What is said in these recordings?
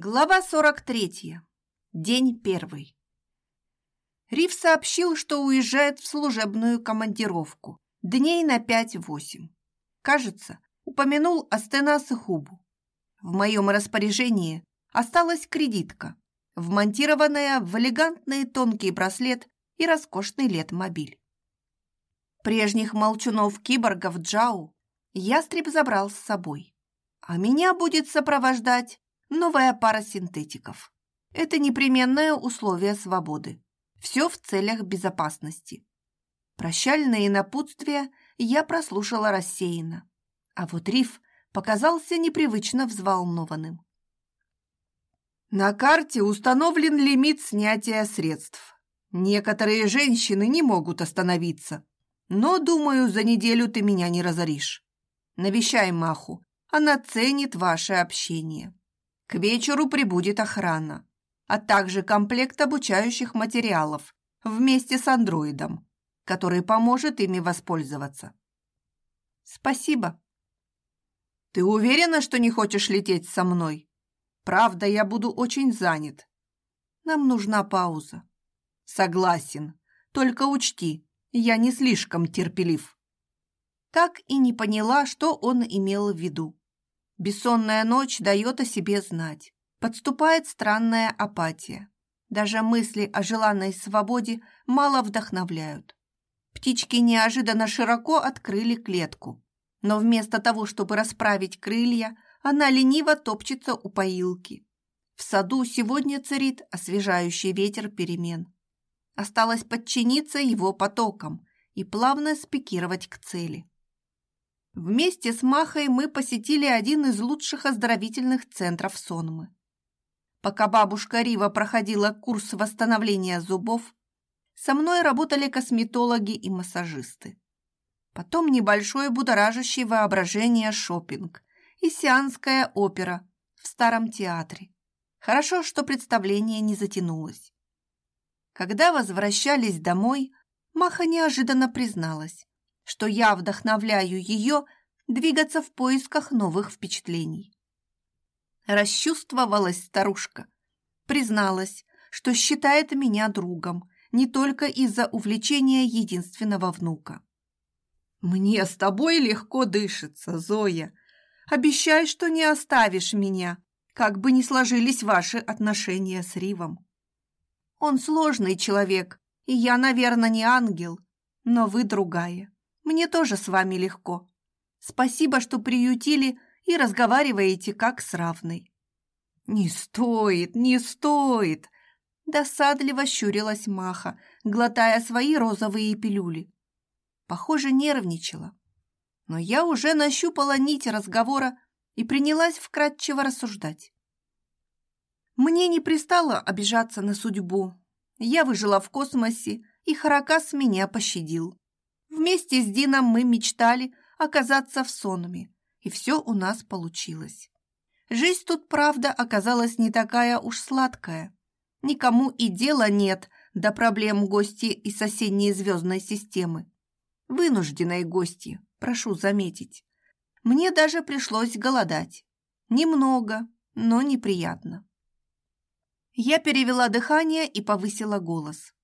Глава 43. День первый. Риф сообщил, что уезжает в служебную командировку дней на 5-8. Кажется, упомянул Астенас и Хубу. В моем распоряжении осталась кредитка, вмонтированная в элегантный тонкий браслет и роскошный лет-мобиль. Прежних молчунов-киборгов Джау ястреб забрал с собой, а меня будет сопровождать новая пара синтетиков. Это непременное условие свободы. Все в целях безопасности. Прощальные напутствия я прослушала рассеянно, а вот Риф показался непривычно взволнованным. На карте установлен лимит снятия средств. Некоторые женщины не могут остановиться, но, думаю, за неделю ты меня не разоришь. Навещай Маху, она ценит ваше общение. К вечеру прибудет охрана, а также комплект обучающих материалов вместе с андроидом, который поможет ими воспользоваться. Спасибо. Ты уверена, что не хочешь лететь со мной? Правда, я буду очень занят. Нам нужна пауза. Согласен. Только учти, я не слишком терпелив. Так и не поняла, что он имел в виду. Бессонная ночь дает о себе знать. Подступает странная апатия. Даже мысли о желанной свободе мало вдохновляют. Птички неожиданно широко открыли клетку. Но вместо того, чтобы расправить крылья, она лениво топчется у поилки. В саду сегодня царит освежающий ветер перемен. Осталось подчиниться его потокам и плавно спикировать к цели. Вместе с Махой мы посетили один из лучших оздоровительных центров Сонмы. Пока бабушка Рива проходила курс восстановления зубов, со мной работали косметологи и массажисты. Потом небольшой будоражащий воображение шопинг и сеанская опера в старом театре. Хорошо, что представление не затянулось. Когда возвращались домой, Маха неожиданно призналась, что я вдохновляю ее двигаться в поисках новых впечатлений. Расчувствовалась старушка, призналась, что считает меня другом не только из-за увлечения единственного внука. «Мне с тобой легко дышится, Зоя. Обещай, что не оставишь меня, как бы ни сложились ваши отношения с Ривом. Он сложный человек, и я, наверное, не ангел, но вы другая. Мне тоже с вами легко. Спасибо, что приютили и разговариваете как с равной». «Не стоит, не стоит!» Досадливо щурилась Маха, глотая свои розовые пилюли. Похоже, нервничала. Но я уже нащупала нить разговора и принялась вкратчиво рассуждать. Мне не пристало обижаться на судьбу. Я выжила в космосе, и Харакас меня пощадил. Вместе с Дином мы мечтали оказаться в сонме, и все у нас получилось. Жизнь тут, правда, оказалась не такая уж сладкая. Никому и дела нет до проблем гости из соседней звездной системы. Вынужденные гости, прошу заметить. Мне даже пришлось голодать. Немного, но неприятно. Я перевела дыхание и повысила голос.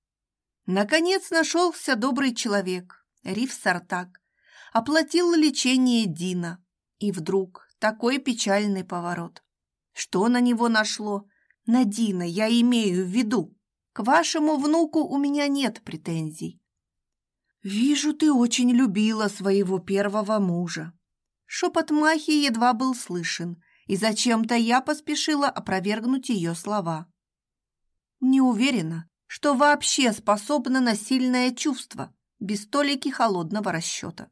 Наконец нашелся добрый человек, Риф Сартак, оплатил лечение Дина. И вдруг такой печальный поворот. Что на него нашло? На Дина я имею в виду. К вашему внуку у меня нет претензий. Вижу, ты очень любила своего первого мужа. Шепот Махи едва был слышен, и зачем-то я поспешила опровергнуть ее слова. Не уверена, что вообще способна на сильное чувство, без толики холодного расчета.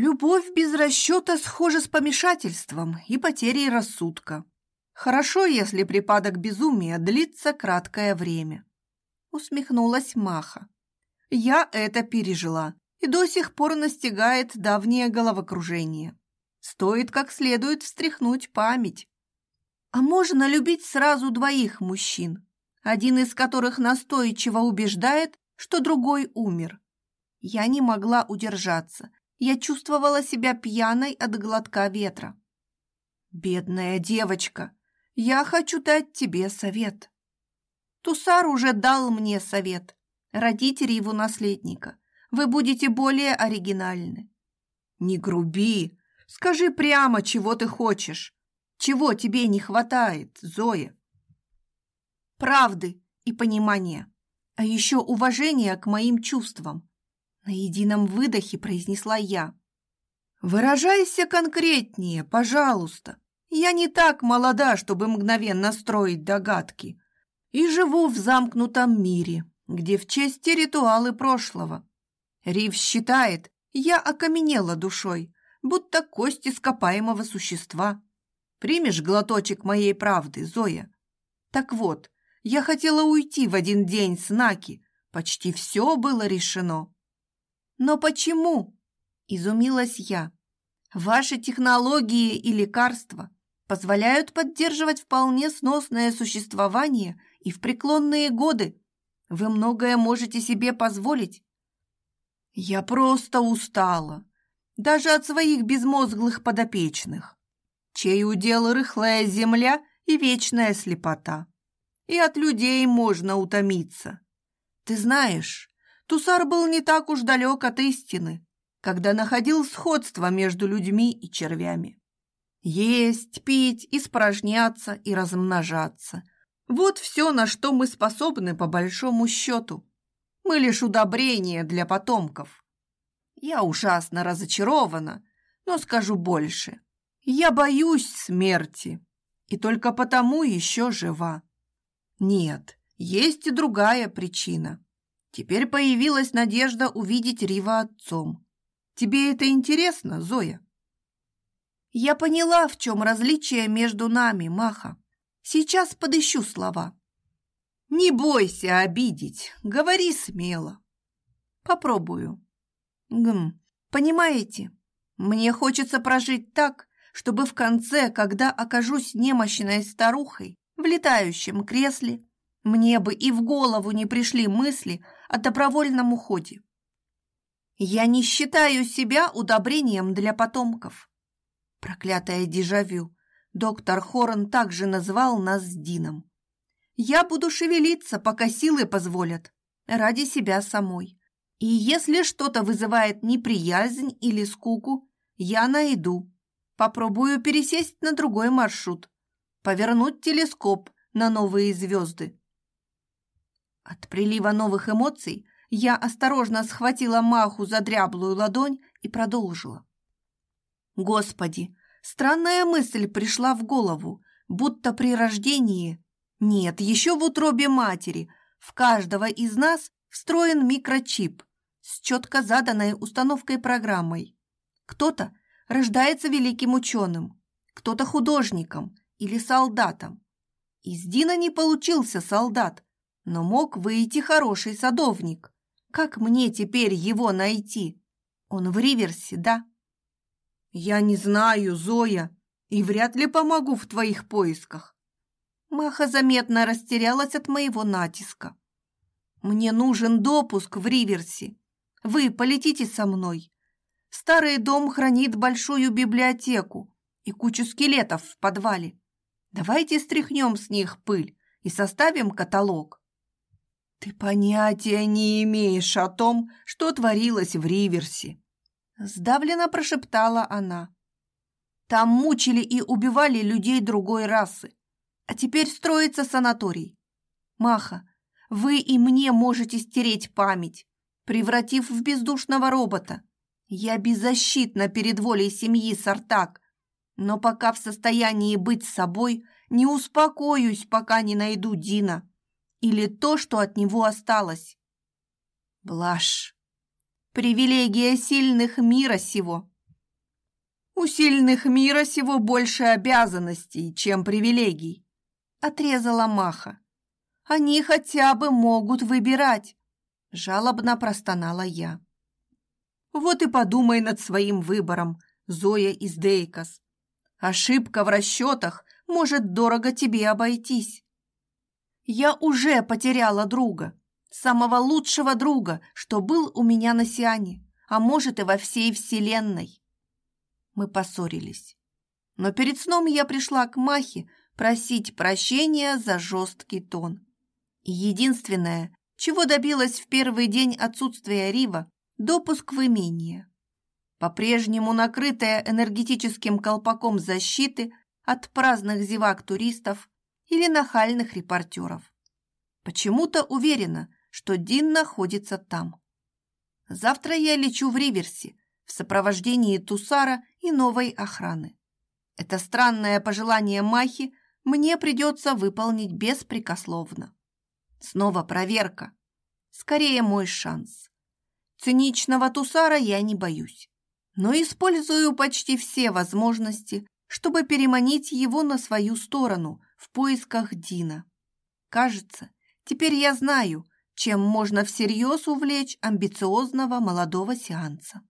Любовь без расчета схожа с помешательством и потерей рассудка. Хорошо, если припадок безумия длится краткое время. Усмехнулась Маха. Я это пережила и до сих пор настигает давнее головокружение. Стоит как следует встряхнуть память. А можно любить сразу двоих мужчин, один из которых настойчиво убеждает, что другой умер. Я не могла удержаться. Я чувствовала себя пьяной от глотка ветра. Бедная девочка. я хочу дать тебе совет. Тусар уже дал мне совет. Родители его наследника. Вы будете более оригинальны. Не груби. Скажи прямо, чего ты хочешь. Чего тебе не хватает, Зоя? Правды и понимания. А еще уважения к моим чувствам. На едином выдохе произнесла я. Выражайся конкретнее, пожалуйста. Я не так молода, чтобы мгновенно строить догадки. И живу в замкнутом мире, где в честь ритуалы прошлого. Рив считает, я окаменела душой, будто кость ископаемого существа. Примешь глоточек моей правды, Зоя? Так вот, я хотела уйти в один день с Наки. Почти все было решено. Но почему? Изумилась я. Ваши технологии и лекарства позволяют поддерживать вполне сносное существование и в преклонные годы. Вы многое можете себе позволить. Я просто устала, даже от своих безмозглых подопечных, чей удел рыхлая земля и вечная слепота. И от людей можно утомиться. Ты знаешь, Тусар был не так уж далек от истины, когда находил сходство между людьми и червями. Есть, пить, испражняться и размножаться. Вот все, на что мы способны по большому счету. Мы лишь удобрение для потомков. Я ужасно разочарована, но скажу больше. Я боюсь смерти и только потому еще жива. Нет, есть и другая причина. Теперь появилась надежда увидеть Рива отцом. Тебе это интересно, Зоя? Я поняла, в чем различие между нами, Маха. Сейчас подыщу слова. Не бойся обидеть, говори смело. Попробую. Гм, понимаете, мне хочется прожить так, чтобы в конце, когда окажусь немощной старухой в летающем кресле, мне бы и в голову не пришли мысли о добровольном уходе. Я не считаю себя удобрением для потомков. Проклятое дежавю. Доктор Хорн также назвал нас с Дином. Я буду шевелиться, пока силы позволят, ради себя самой. И если что-то вызывает неприязнь или скуку, я найду. Попробую пересесть на другой маршрут, повернуть телескоп на новые звезды. От прилива новых эмоций я осторожно схватила Маху за дряблую ладонь и продолжила. Господи, странная мысль пришла в голову, будто при рождении, нет, еще в утробе матери, в каждого из нас встроен микрочип с четко заданной установкой программой. Кто-то рождается великим ученым, кто-то художником или солдатом. Из Дина не получился солдат, но мог выйти хороший садовник. Как мне теперь его найти? Он в Риверсе, да? «Я не знаю, Зоя, и вряд ли помогу в твоих поисках». Маха заметно растерялась от моего натиска. «Мне нужен допуск в Риверси. Вы полетите со мной. Старый дом хранит большую библиотеку и кучу скелетов в подвале. Давайте стряхнем с них пыль и составим каталог». «Ты понятия не имеешь о том, что творилось в Риверсе», Сдавленно прошептала она. Там мучили и убивали людей другой расы. А теперь строится санаторий. Маха, вы и мне можете стереть память, превратив в бездушного робота. Я беззащитна перед волей семьи Сартак, но пока в состоянии быть собой, не успокоюсь, пока не найду Дина или то, что от него осталось. Блажь. Привилегия сильных мира сего. У сильных мира сего больше обязанностей, чем привилегий, отрезала Маха. Они хотя бы могут выбирать, жалобно простонала я. Вот и подумай над своим выбором, Зоя из Дейкос. Ошибка в расчетах может дорого тебе обойтись. Я уже потеряла друга, самого лучшего друга, что был у меня на Сиане, а может и во всей вселенной. Мы поссорились. Но перед сном я пришла к Махе, просить прощения за жесткий тон. Единственное, чего добилась в первый день отсутствия Рива, допуск в имение. По-прежнему накрытая энергетическим колпаком защиты от праздных зевак туристов или нахальных репортеров. Почему-то уверена, что Дин находится там. Завтра я лечу в Риверси в сопровождении Тусара и новой охраны. Это странное пожелание Махи мне придется выполнить беспрекословно. Снова проверка. Скорее мой шанс. Циничного Тусара я не боюсь, но использую почти все возможности, чтобы переманить его на свою сторону в поисках Дина. Кажется, теперь я знаю, чем можно всерьез увлечь амбициозного молодого сеанса.